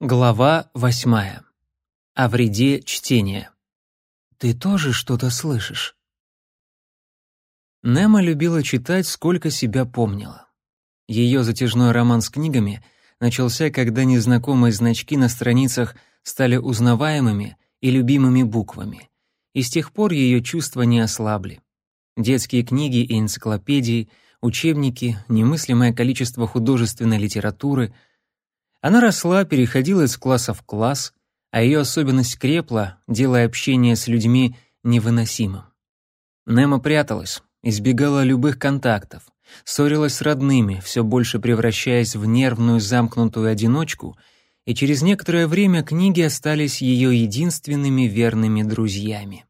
Глава восьмая. О вреде чтения. Ты тоже что-то слышишь? Немо любила читать, сколько себя помнила. Ее затяжной роман с книгами начался, когда незнакомые значки на страницах стали узнаваемыми и любимыми буквами, и с тех пор ее чувства не ослабли. Детские книги и энциклопедии, учебники, немыслимое количество художественной литературы — она росла, переходила из класса в класс, а ее особенность крепла, делая общение с людьми невыносимым. Немо пряталась, избегала любых контактов, ссорилась с родными, все больше превращаясь в нервную замкнутую одиночку, и через некоторое время книги остались ее единственными верными друзьями.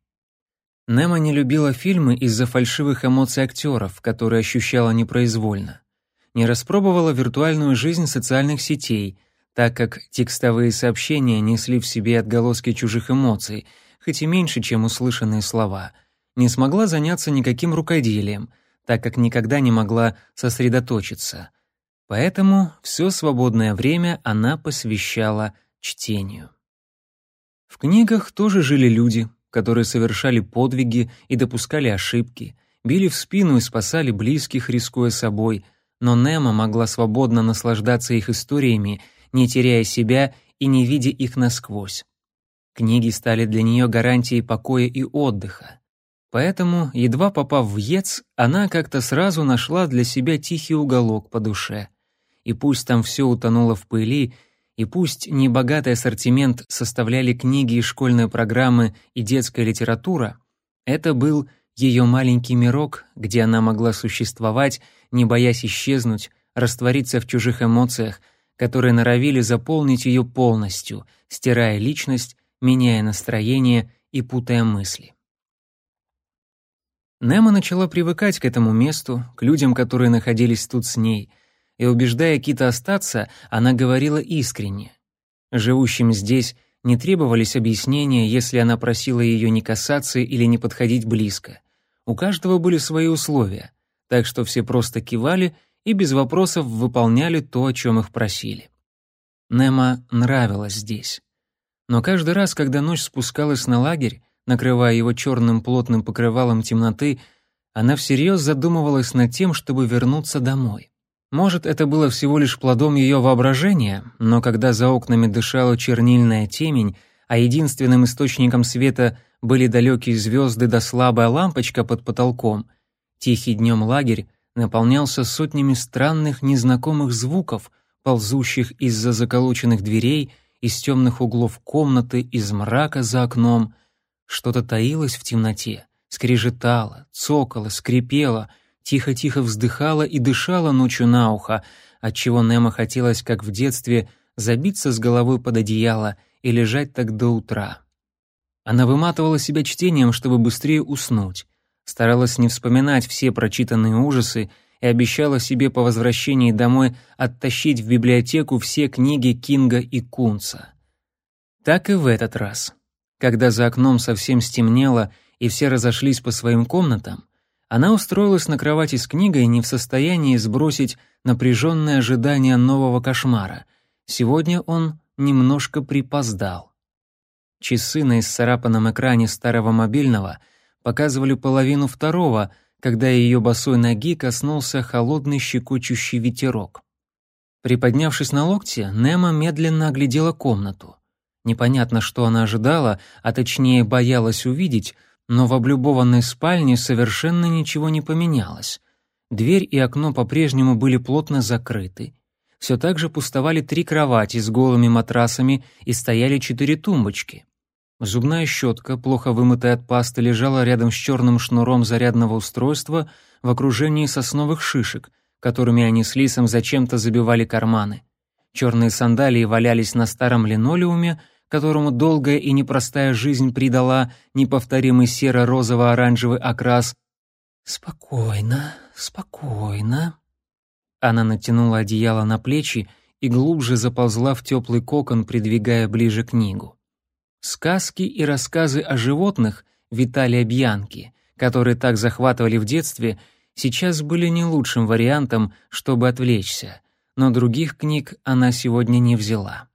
Немо не любила фильмы из-за фальшивых эмоций актеров, которые ощущала непроизвольно. Не распробовала виртуальную жизнь социальных сетей, так как текстовые сообщения несли в себе отголоски чужих эмоций, хоть и меньше, чем услышанные слова, не смогла заняться никаким рукоделием, так как никогда не могла сосредоточиться. Поэтому все свободное время она посвящала чтению. В книгах тоже жили люди, которые совершали подвиги и допускали ошибки, били в спину и спасали близких, рискуя собой, но Немо могла свободно наслаждаться их историями не теряя себя и не видя их насквозь. Книги стали для нее гарантией покоя и отдыха. Поэтому, едва попав в ЕЦ, она как-то сразу нашла для себя тихий уголок по душе. И пусть там все утонуло в пыли, и пусть небогатый ассортимент составляли книги и школьные программы и детская литература, это был ее маленький мирок, где она могла существовать, не боясь исчезнуть, раствориться в чужих эмоциях, которые норовили заполнить ее полностью, стирая личность, меняя настроение и путая мысли. Немо начала привыкать к этому месту, к людям, которые находились тут с ней, и, убеждая Кита остаться, она говорила искренне. Живущим здесь не требовались объяснения, если она просила ее не касаться или не подходить близко. У каждого были свои условия, так что все просто кивали и без вопросов выполняли то, о чем их просили. Немо нравилось здесь. Но каждый раз, когда ночь спускалась на лагерь, накрывая его черным плотным покрывалом темноты, она всерьез задумывалась над тем, чтобы вернуться домой. Может, это было всего лишь плодом ее воображения, но когда за окнами дышала чернильная темень, а единственным источником света были далекие звезды да слабая лампочка под потолком, тихий днем лагерь наполнялся сотнями странных незнакомых звуков, ползущих из-за заколоченных дверей, из темных углов комнаты, из мрака за окном. Что-то таилось в темноте, скрежетало, цокало, скрипело, тихо-тихо вздыхало и дышало ночью на ухо, отчего Немо хотелось, как в детстве, забиться с головой под одеяло и лежать так до утра. Она выматывала себя чтением, чтобы быстрее уснуть старалась не вспоминать все прочитанные ужасы и обещала себе по возвращении домой оттащить в библиотеку все книги Кинга и Кунца. Так и в этот раз. Когда за окном совсем стемнело и все разошлись по своим комнатам, она устроилась на кровати с книгой не в состоянии сбросить напряженное ожидание нового кошмара. Сегодня он немножко припоздал. Часы на исцарапанном экране старого мобильного — показывали половину второго, когда ее босой ноги коснулся холодный щекочущий ветерок. Приподнявшись на локте, Немо медленно оглядела комнату. Непонятно, что она ожидала, а точнее боялась увидеть, но в облюбованной спальне совершенно ничего не поменялось. Дверь и окно по-прежнему были плотно закрыты. Все так же пустовали три кровати с голыми матрасами и стояли четыре тумбочки. Зубная щетка, плохо вымытая от пасты, лежала рядом с черным шнуром зарядного устройства в окружении сосновых шишек, которыми они с Лисом зачем-то забивали карманы. Черные сандалии валялись на старом линолеуме, которому долгая и непростая жизнь придала неповторимый серо-розово-оранжевый окрас. «Спокойно, спокойно». Она натянула одеяло на плечи и глубже заползла в теплый кокон, придвигая ближе книгу. Сказки и рассказы о животных Виталия Бьянки, которые так захватывали в детстве, сейчас были не лучшим вариантом, чтобы отвлечься, но других книг она сегодня не взяла.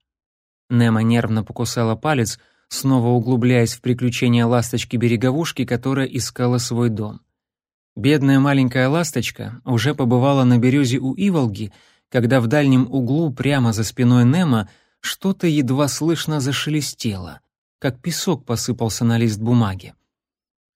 Немо нервно покусала палец, снова углубляясь в приключения ласточки-береговушки, которая искала свой дом. Бедная маленькая ласточка уже побывала на березе у Иволги, когда в дальнем углу прямо за спиной Немо что-то едва слышно зашелестело, как песок посыпался на лист бумаги.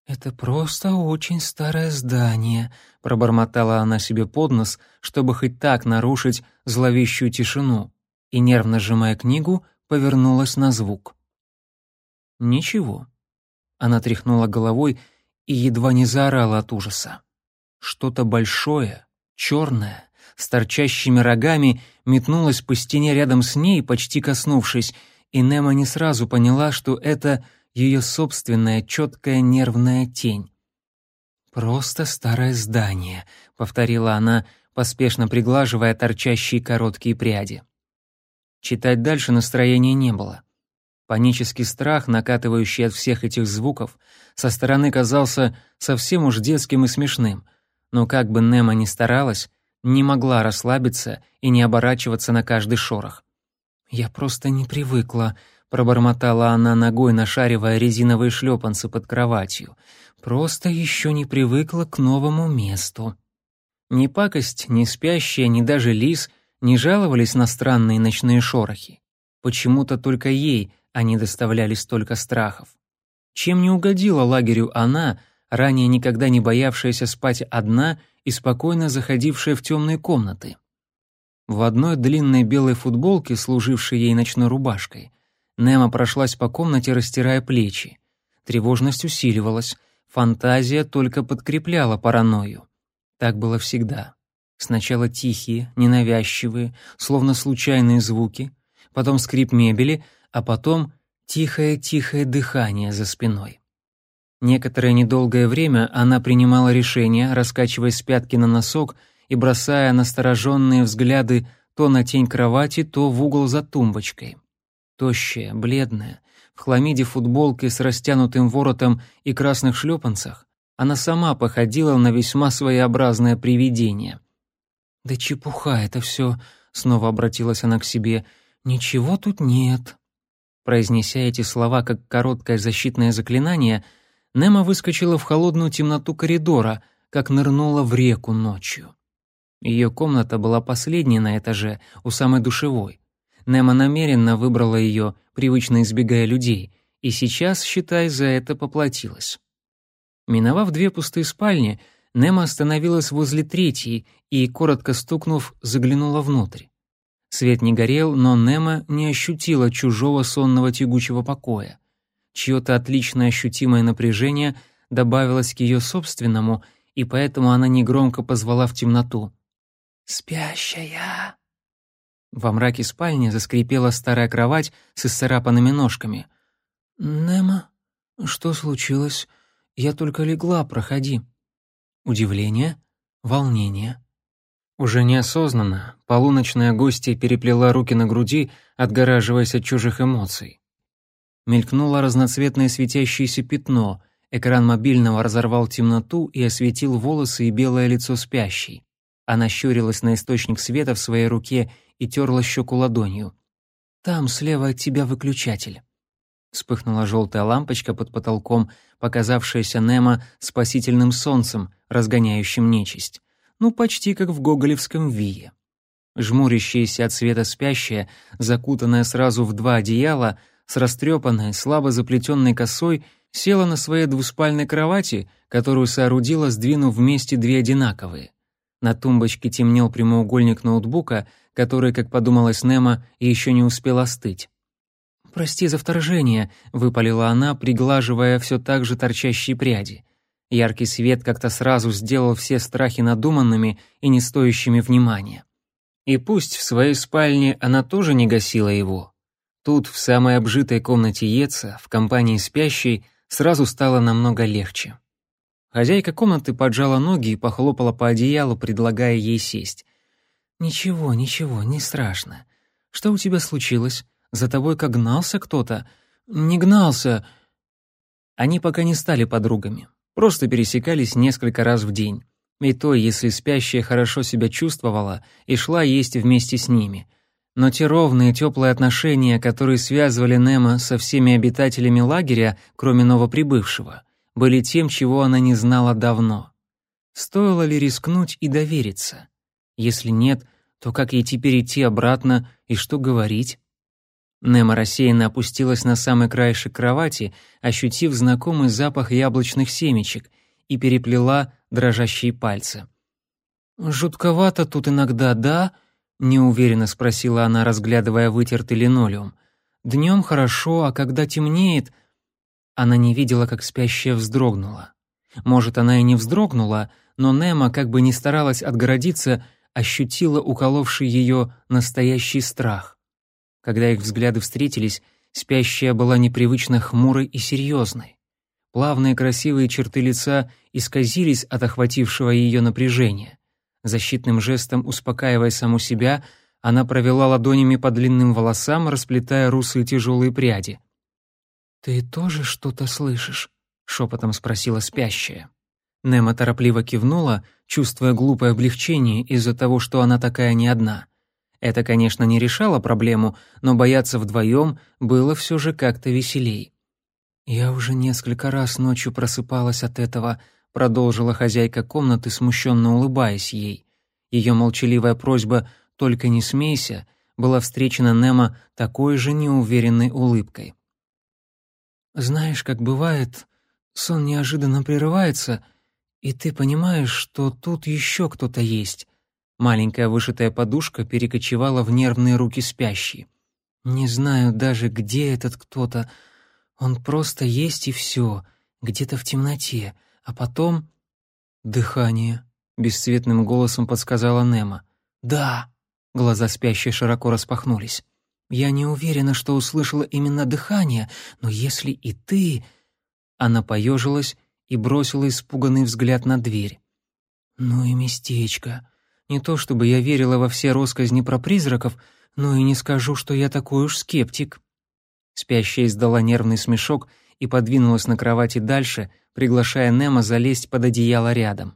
«Это просто очень старое здание», — пробормотала она себе под нос, чтобы хоть так нарушить зловещую тишину, и, нервно сжимая книгу, повернулась на звук. Ничего. Она тряхнула головой и едва не заорала от ужаса. Что-то большое, черное, с торчащими рогами метнулось по стене рядом с ней, почти коснувшись, и Немо не сразу поняла, что это ее собственная четкая нервная тень. «Просто старое здание», — повторила она, поспешно приглаживая торчащие короткие пряди. Читать дальше настроения не было. Панический страх, накатывающий от всех этих звуков, со стороны казался совсем уж детским и смешным, но как бы Немо ни старалась, не могла расслабиться и не оборачиваться на каждый шорох. «Я просто не привыкла», — пробормотала она ногой, нашаривая резиновые шлепанцы под кроватью. «Просто еще не привыкла к новому месту». Ни пакость, ни спящая, ни даже лис не жаловались на странные ночные шорохи. Почему-то только ей они доставляли столько страхов. Чем не угодила лагерю она, ранее никогда не боявшаяся спать одна и спокойно заходившая в темные комнаты? В одной длинной белой футболке, служившей ей ночной рубашкой, Немо прошлась по комнате, растирая плечи. Тревожность усиливалась, фантазия только подкрепляла паранойю. Так было всегда. Сначала тихие, ненавязчивые, словно случайные звуки, потом скрип мебели, а потом тихое-тихое дыхание за спиной. Некоторое недолгое время она принимала решение, раскачиваясь с пятки на носок и бросая настороженные взгляды то на тень кровати, то в угол за тумбочкой. Тощая, бледная, в хламиде футболке с растянутым воротом и красных шлепанцах, она сама походила на весьма своеобразное привидение. «Да чепуха это все», — снова обратилась она к себе, — «ничего тут нет». Произнеся эти слова как короткое защитное заклинание, Немо выскочила в холодную темноту коридора, как нырнула в реку ночью. Ее комната была последней на этаже, у самой душевой. Немо намеренно выбрала ее, привычно избегая людей, и сейчас, считай, за это поплатилась. Миновав две пустые спальни, Немо остановилась возле третьей и, коротко стукнув, заглянула внутрь. Свет не горел, но Немо не ощутила чужого сонного тягучего покоя. Чье-то отлично ощутимое напряжение добавилось к ее собственному, и поэтому она негромко позвала в темноту. «Спящая!» Во мраке спальни заскрипела старая кровать с исцарапанными ножками. «Немо, что случилось? Я только легла, проходи». Удивление, волнение. Уже неосознанно полуночная гостья переплела руки на груди, отгораживаясь от чужих эмоций. Мелькнуло разноцветное светящееся пятно, экран мобильного разорвал темноту и осветил волосы и белое лицо спящей. Она щурилась на источник света в своей руке и терла щеку ладонью. «Там слева от тебя выключатель». Вспыхнула желтая лампочка под потолком, показавшаяся Немо спасительным солнцем, разгоняющим нечисть. Ну, почти как в гоголевском вие. Жмурящаяся от света спящая, закутанная сразу в два одеяла, с растрепанной, слабо заплетенной косой, села на своей двуспальной кровати, которую соорудила, сдвинув вместе две одинаковые. На тумбочке темнел прямоугольник ноутбука, который, как подумалось Немо, еще не успел остыть. «Прости за вторжение», — выпалила она, приглаживая все так же торчащие пряди. Яркий свет как-то сразу сделал все страхи надуманными и не стоящими внимания. И пусть в своей спальне она тоже не гасила его. Тут, в самой обжитой комнате Еца, в компании спящей, сразу стало намного легче. Хозяйка комнаты поджала ноги и похлопала по одеялу, предлагая ей сесть. «Ничего, ничего, не страшно. Что у тебя случилось? За тобой как гнался кто-то?» «Не гнался!» Они пока не стали подругами, просто пересекались несколько раз в день. И то, если спящая хорошо себя чувствовала и шла есть вместе с ними. Но те ровные теплые отношения, которые связывали Немо со всеми обитателями лагеря, кроме новоприбывшего, были тем, чего она не знала давно. Стоило ли рискнуть и довериться? Если нет, то как ей теперь идти обратно и что говорить? Немо рассеянно опустилась на самый краешек кровати, ощутив знакомый запах яблочных семечек, и переплела дрожащие пальцы. «Жутковато тут иногда, да?» — неуверенно спросила она, разглядывая вытертый линолеум. «Днем хорошо, а когда темнеет...» Она не видела, как спящая вздрогнула. Может, она и не вздрогнула, но Немо, как бы ни старалась отгородиться, ощутила уколовший ее настоящий страх. Когда их взгляды встретились, спящая была непривычно хмурой и серьезной. Плавные красивые черты лица исказились от охватившего ее напряжения. Защитным жестом успокаивая саму себя, она провела ладонями по длинным волосам, расплетая русые тяжелые пряди. «Ты тоже что-то слышишь?» — шепотом спросила спящая. Немо торопливо кивнула, чувствуя глупое облегчение из-за того, что она такая не одна. Это, конечно, не решало проблему, но бояться вдвоем было все же как-то веселей. «Я уже несколько раз ночью просыпалась от этого», продолжила хозяйка комнаты, смущенно улыбаясь ей. Ее молчаливая просьба «только не смейся» была встречена Немо такой же неуверенной улыбкой. «Знаешь, как бывает, сон неожиданно прерывается, и ты понимаешь, что тут еще кто-то есть». Маленькая вышитая подушка перекочевала в нервные руки спящей. «Не знаю даже, где этот кто-то. Он просто есть и все, где-то в темноте. А потом... Дыхание, бесцветным голосом подсказала Немо. Да. Глаза спящей широко распахнулись. Я не уверена, что услышала именно дыхание, но если и ты... Она поежилась и бросила испуганный взгляд на дверь. Ну и местечко. Не то чтобы я верила во все россказни про призраков, но и не скажу, что я такой уж скептик. Спящая издала нервный смешок и подвинулась на кровати дальше, приглашая Немо залезть под одеяло рядом.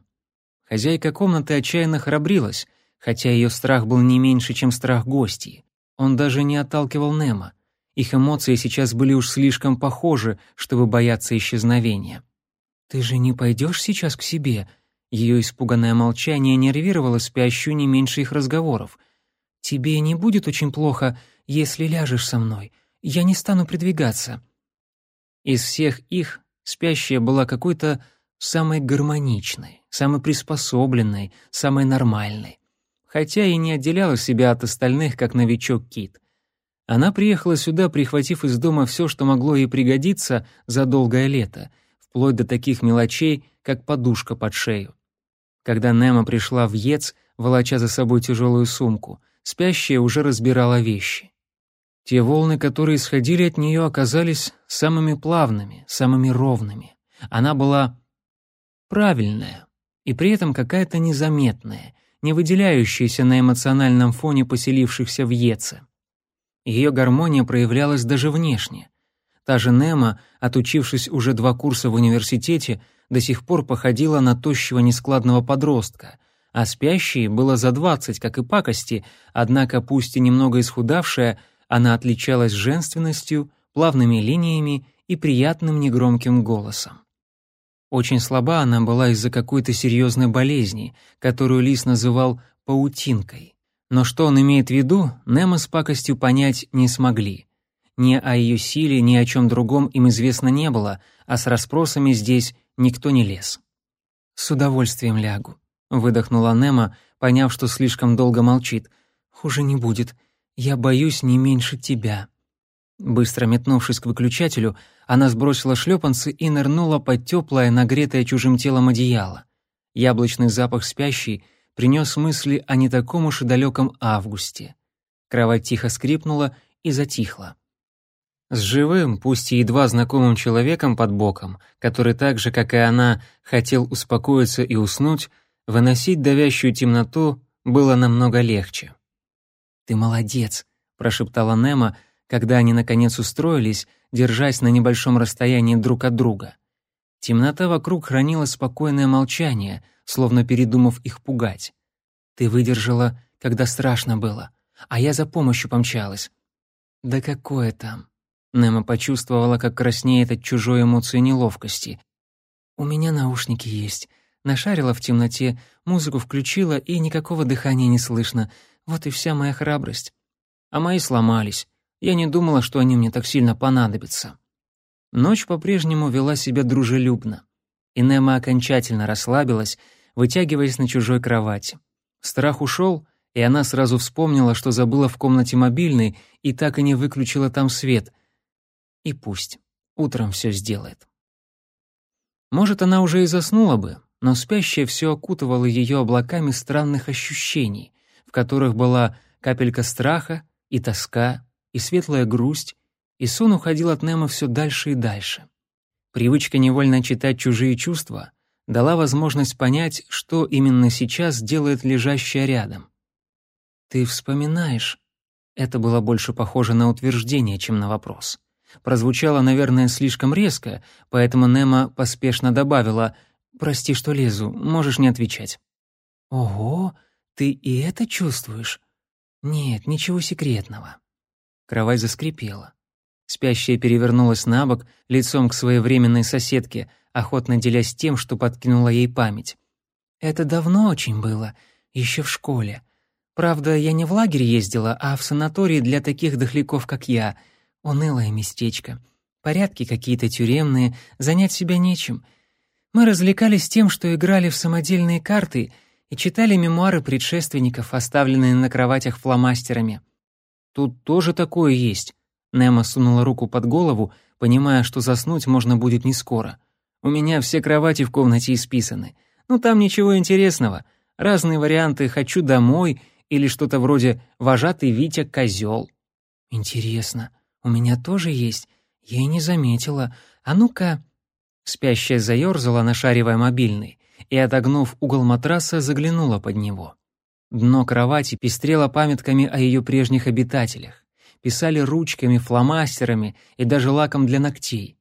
Хозяйка комнаты отчаянно храбрилась, хотя ее страх был не меньше, чем страх гостей. Он даже не отталкивал Немо. Их эмоции сейчас были уж слишком похожи, чтобы бояться исчезновения. «Ты же не пойдешь сейчас к себе?» Ее испуганное молчание нервировало спящую не меньше их разговоров. «Тебе не будет очень плохо, если ляжешь со мной. Я не стану придвигаться». Из всех их спящая была какой-то самой гармоничной, самой приспособленной, самой нормальной. Хотя и не отделяла себя от остальных, как новичок Кит. Она приехала сюда, прихватив из дома все, что могло ей пригодиться за долгое лето, вплоть до таких мелочей, как подушка под шею. Когда Немо пришла в Ец, волоча за собой тяжелую сумку, спящая уже разбирала вещи. Те волны, которые исходили от нее, оказались самыми плавными, самыми ровными. Она была правильная и при этом какая-то незаметная, не выделяющаяся на эмоциональном фоне поселившихся в Еце. Ее гармония проявлялась даже внешне. Та же Нема, отучившись уже два курса в университете, до сих пор походила на тощего нескладного подростка, а спящей было за двадцать, как и пакости, однако пусть и немного исхудавшая, она отличалась женственностью, плавными линиями и приятным негромким голосом. Очень слаба она была из-за какой-то серьезной болезни, которую Лис называл «паутинкой». Но что он имеет в виду, Немо с пакостью понять не смогли. Ни о ее силе, ни о чем другом им известно не было, а с расспросами здесь никто не лез. «С удовольствием лягу», — выдохнула Немо, поняв, что слишком долго молчит. «Хуже не будет. Я боюсь не меньше тебя». Быстро метнувшись к выключателю, она сбросила шлепанцы и нырнула под теплое, нагретое чужим телом одеяло. Яблочный запах спящий принес мысли о не таком уж и далеком августе. Кровать тихо скрипнула и затихла. С живым, пусть и едва знакомым человеком под боком, который так же, как и она, хотел успокоиться и уснуть, выносить давящую темноту было намного легче. «Ты молодец», — прошептала Немо, когда они наконец устроились, держась на небольшом расстоянии друг от друга. Темнота вокруг хранила спокойное молчание, словно передумав их пугать. «Ты выдержала, когда страшно было, а я за помощью помчалась. Да какое там? Немо почувствовала, как краснеет от чужой эмоции неловкости. У меня наушники есть. Нашарила в темноте, музыку включила, и никакого дыхания не слышно. Вот и вся моя храбрость. А мои сломались. Я не думала, что они мне так сильно понадобятся. Ночь по-прежнему вела себя дружелюбно. И Немо окончательно расслабилась, вытягиваясь на чужой кровати. Страх ушел, и она сразу вспомнила, что забыла в комнате мобильный и так и не выключила там свет. И пусть. Утром все сделает. Может, она уже и заснула бы, но спящая все окутывала ее облаками странных ощущений, в которых была капелька страха и тоска, и светлая грусть, и сон уходил от Немо все дальше и дальше. Привычка невольно читать чужие чувства дала возможность понять, что именно сейчас делает лежащая рядом. «Ты вспоминаешь?» Это было больше похоже на утверждение, чем на вопрос. Прозвучало, наверное, слишком резко, поэтому Немо поспешно добавила «Прости, что лезу, можешь не отвечать». «Ого, ты и это чувствуешь?» «Нет, ничего секретного». Кровать заскрипела. Спящая перевернулась на бок, лицом к своей временной соседке, охотно делясь тем, что подкинула ей память. «Это давно очень было, еще в школе. Правда, я не в лагерь ездила, а в санаторий для таких дохляков, как я. Унылое местечко. Порядки какие-то тюремные, занять себя нечем. Мы развлекались тем, что играли в самодельные карты и читали мемуары предшественников, оставленные на кроватях фломастерами. Тут тоже такое есть. Немо сунула руку под голову, понимая, что заснуть можно будет не скоро. У меня все кровати в комнате исписаны. Ну там ничего интересного. Разные варианты «хочу домой» или что-то вроде «вожатый Витя козел». Интересно, у меня тоже есть. Я и не заметила. А ну-ка. Спящая заерзала, нашаривая мобильный, и, отогнув угол матраса, заглянула под него. Дно кровати пестрело памятками о ее прежних обитателях. Писали ручками, фломастерами и даже лаком для ногтей.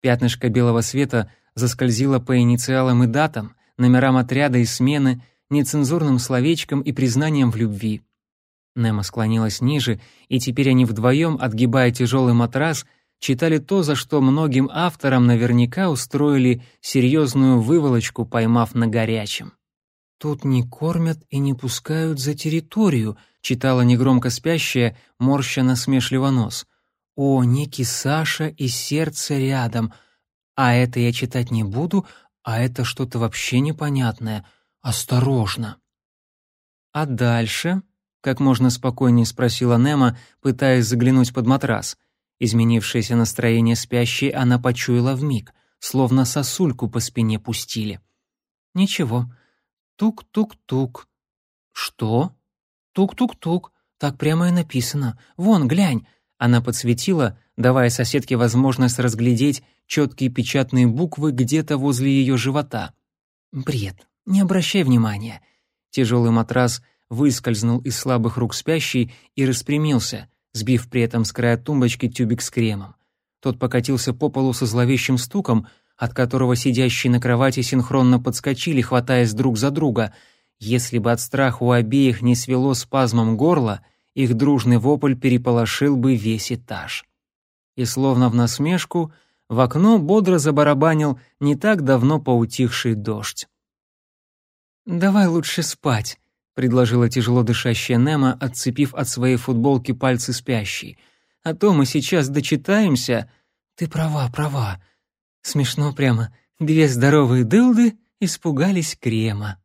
Пятнышко белого света заскользило по инициалам и датам, номерам отряда и смены, нецензурным словечком и признанием в любви. Немо склонилась ниже, и теперь они вдвоем, отгибая тяжелый матрас, читали то, за что многим авторам наверняка устроили серьезную выволочку, поймав на горячем. «Тут не кормят и не пускают за территорию», — читала негромко спящая, морща насмешливо нос. «О, некий Саша и сердце рядом. А это я читать не буду, а это что-то вообще непонятное. Осторожно». «А дальше?» — как можно спокойнее спросила Немо, пытаясь заглянуть под матрас. Изменившееся настроение спящей она почуяла вмиг, словно сосульку по спине пустили. «Ничего, Тук-тук-тук. Что? Тук-тук-тук. Так прямо и написано. Вон, глянь. Она подсветила, давая соседке возможность разглядеть четкие печатные буквы где-то возле ее живота. Бред. Не обращай внимания. Тяжелый матрас выскользнул из слабых рук спящей и распрямился, сбив при этом с края тумбочки тюбик с кремом. Тот покатился по полу со зловещим стуком, от которого сидящие на кровати синхронно подскочили, хватаясь друг за друга. Если бы от страха у обеих не свело спазмом горла, их дружный вопль переполошил бы весь этаж. И словно в насмешку, в окно бодро забарабанил не так давно поутихший дождь. «Давай лучше спать», — предложила тяжело дышащая Немо, отцепив от своей футболки пальцы спящей. «А то мы сейчас дочитаемся...» «Ты права, права», Смешно прямо. Две здоровые дылды испугались крема.